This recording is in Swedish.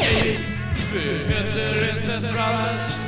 Ey, vi heter Incest Brothers.